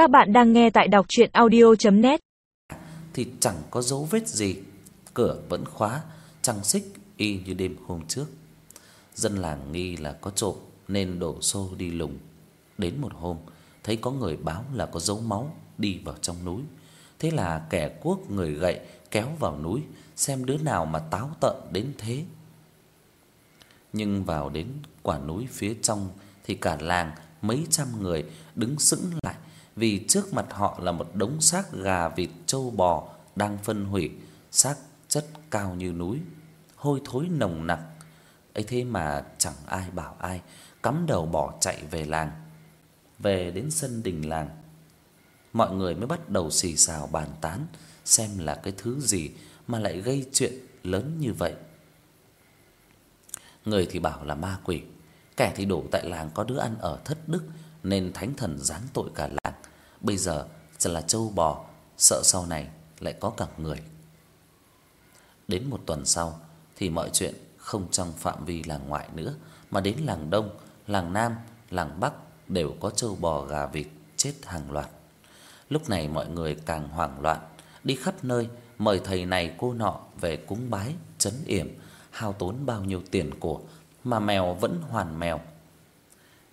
Các bạn đang nghe tại đọc audio net thì chẳng có dấu vết gì, cửa vẫn khóa, trăng xích y như đêm hôm trước. Dân làng nghi là có trộm nên đổ xô đi lùng. Đến một hôm, thấy có người báo là có dấu máu đi vào trong núi. Thế là kẻ cuốc người gậy kéo vào núi xem đứa nào mà táo tợn đến thế. Nhưng vào đến quả núi phía trong thì cả làng mấy trăm người đứng sững vì trước mặt họ là một đống xác gà vịt trâu bò đang phân hủy, xác chất cao như núi, hôi thối nồng nặc. Ấy thế mà chẳng ai bảo ai, cắm đầu bỏ chạy về làng. Về đến sân đình làng, mọi người mới bắt đầu xì xào bàn tán xem là cái thứ gì mà lại gây chuyện lớn như vậy. Người thì bảo là ma quỷ, kẻ thì đổ tại làng có đứa ăn ở thất đức nên thánh thần giáng tội cả làng. Bây giờ chỉ là trâu bò, sợ sau này lại có cả người. Đến một tuần sau thì mọi chuyện không trong phạm vi làng ngoại nữa mà đến làng Đông, làng Nam, làng Bắc đều có trâu bò gà vịt chết hàng loạt. Lúc này mọi người càng hoảng loạn, đi khắp nơi mời thầy này cô nọ về cúng bái, trấn yểm, hao tốn bao nhiêu tiền của mà mèo vẫn hoàn mèo.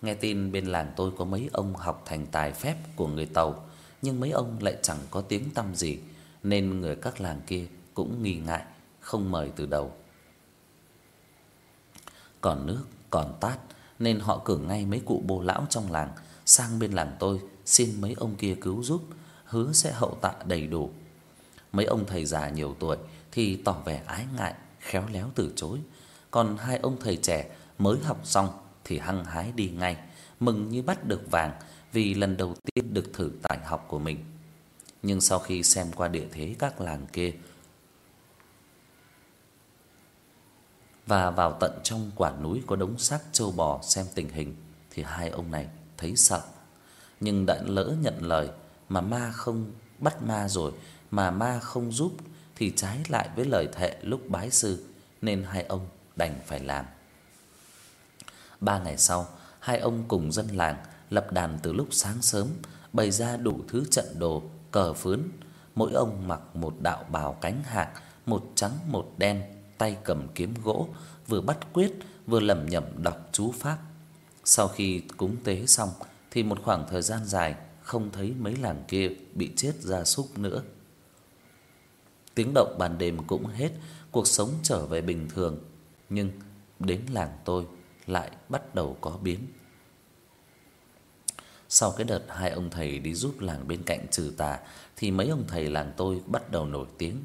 Nghe tin bên làng tôi có mấy ông học thành tài phép của người Tàu, nhưng mấy ông lại chẳng có tiếng tăm gì, nên người các làng kia cũng nghi ngại, không mời từ đầu. Còn nước, còn tát nên họ cử ngay mấy cụ bồ lão trong làng sang bên làng tôi xin mấy ông kia cứu giúp, hứa sẽ hậu tạ đầy đủ. Mấy ông thầy già nhiều tuổi thì tỏ vẻ ái ngại, khéo léo từ chối, còn hai ông thầy trẻ mới học xong thì hăng hái đi ngay, mừng như bắt được vàng vì lần đầu tiên được thử tài học của mình. Nhưng sau khi xem qua địa thế các làng kia và vào tận trong quả núi có đống xác trâu bò xem tình hình thì hai ông này thấy sợ. Nhưng đã lỡ nhận lời mà ma không bắt ma rồi mà ma không giúp thì trái lại với lời thệ lúc bái sư nên hai ông đành phải làm. Ba ngày sau, hai ông cùng dân làng lập đàn từ lúc sáng sớm, bày ra đủ thứ trận đồ, cờ phướn, mỗi ông mặc một đạo bào cánh hạc, một trắng một đen, tay cầm kiếm gỗ, vừa bắt quyết vừa lẩm nhẩm đọc chú pháp. Sau khi cúng tế xong thì một khoảng thời gian dài không thấy mấy làng kia bị chết gia súc nữa. Tiếng động ban đêm cũng hết, cuộc sống trở về bình thường, nhưng đến làng tôi lại bắt đầu có biến. Sau cái đợt hai ông thầy đi giúp làng bên cạnh trừ tà thì mấy ông thầy làng tôi bắt đầu nổi tiếng.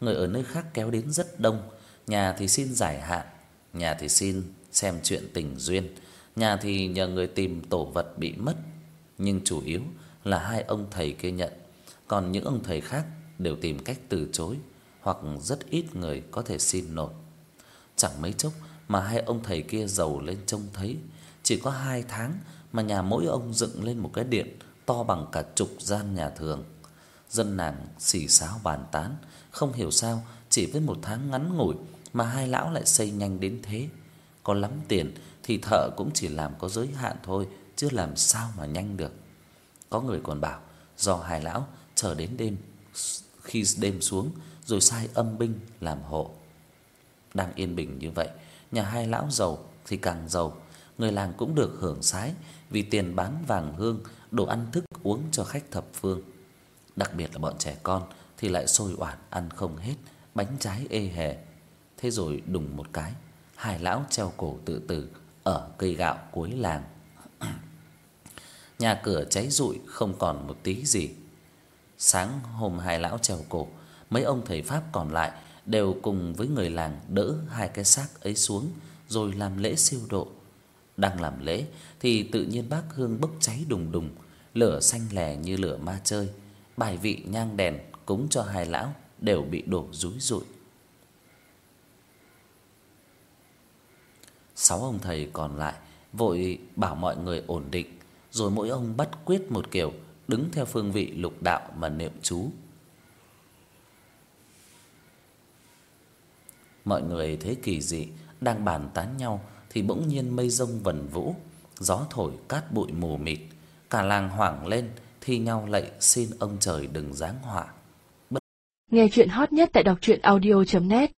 Người ở nơi khác kéo đến rất đông, nhà thì xin giải hạn, nhà thì xin xem chuyện tình duyên, nhà thì nhờ người tìm tổ vật bị mất, nhưng chủ yếu là hai ông thầy kia nhận, còn những ông thầy khác đều tìm cách từ chối hoặc rất ít người có thể xin nổi. Chẳng mấy chốc mà hai ông thầy kia giàu lên trông thấy, chỉ có 2 tháng mà nhà mỗi ông dựng lên một cái điện to bằng cả chục gian nhà thường. Dân làng xì xáo bàn tán, không hiểu sao chỉ với một tháng ngắn ngủi mà hai lão lại xây nhanh đến thế. Có lắm tiền thì thợ cũng chỉ làm có giới hạn thôi, chứ làm sao mà nhanh được. Có người còn bảo do hai lão chờ đến đêm khi đêm xuống rồi sai âm binh làm hộ. Đang yên bình như vậy, nhà hai lão giàu thì càng giàu, người làng cũng được hưởng sái vì tiền bán vàng hương, đồ ăn thức uống cho khách thập phương. Đặc biệt là bọn trẻ con thì lại sôi oản ăn không hết, bánh trái ê hề. Thế rồi đùng một cái, hai lão treo cổ tự tử ở cây gạo cuối làng. Nhà cửa cháy rụi không còn một tí gì. Sáng hôm hai lão treo cổ, mấy ông thầy pháp còn lại đều cùng với người làng đỡ hai cái xác ấy xuống rồi làm lễ siêu độ. Đang làm lễ thì tự nhiên bát hương bốc cháy đùng đùng, lửa xanh lè như lửa ma chơi. Bài vị nhang đèn cúng cho hai lão đều bị đổ rúi rụi. Sáu ông thầy còn lại vội bảo mọi người ổn định, rồi mỗi ông bắt quyết một kiểu, đứng theo phương vị lục đạo mà niệm chú. Mọi người thấy kỳ dị, đang bàn tán nhau thì bỗng nhiên mây rông vần vũ, gió thổi cát bụi mù mịt, cả làng hoảng lên, thi nhau lạy xin ông trời đừng giáng họa. Nghe chuyện hot nhất tại đọc audio net